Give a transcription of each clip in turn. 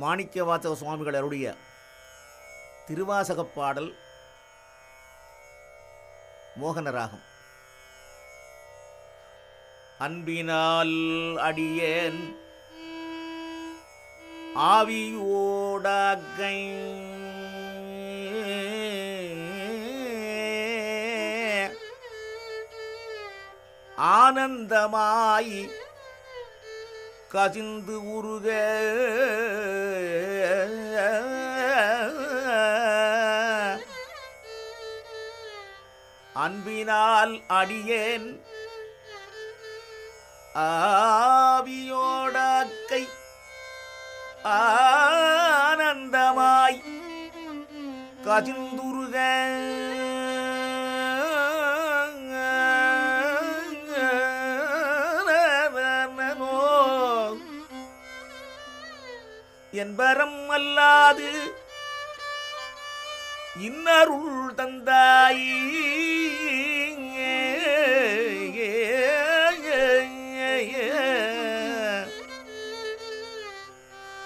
மாணிக்கவாசக சுவாமிகள் அருடைய திருவாசகப் பாடல் மோகனராகும். அன்பினால் அடியேன் ஆவியோடகை ஆனந்தமாய் கசிந்து உருக அன்பினால் அடியேன். ஆவியோடாக்கை ஆனந்தமாய் கசிந்துருக என்பரம் அல்லாது இன்னருள் தந்தாய்.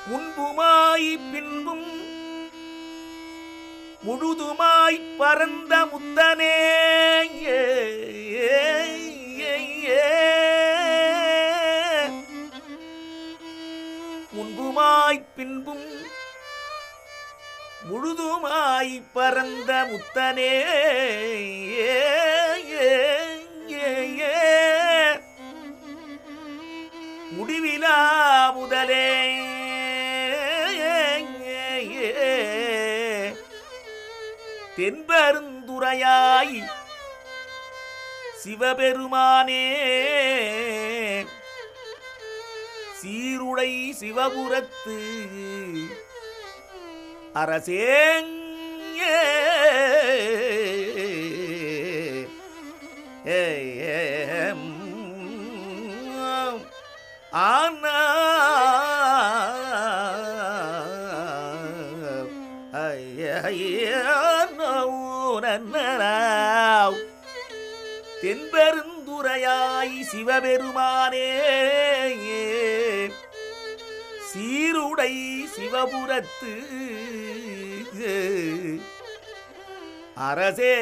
உன்புமாய் பின்பும் முழுதுமாய் பரந்த முத்தனே. முன்புமாய் பின்பும் முழுதுமாய் பறந்த முத்தனே. முடிவிலா முதலே. தென்பெருந்துரையாய் சிவபெருமானே. சீருடை சிவபுரத்து அரசேங் ஆனா தென்பெருந்துரையாய் சிவபெருமானே. சீ சீருடை சிவபுரத்து. அரசே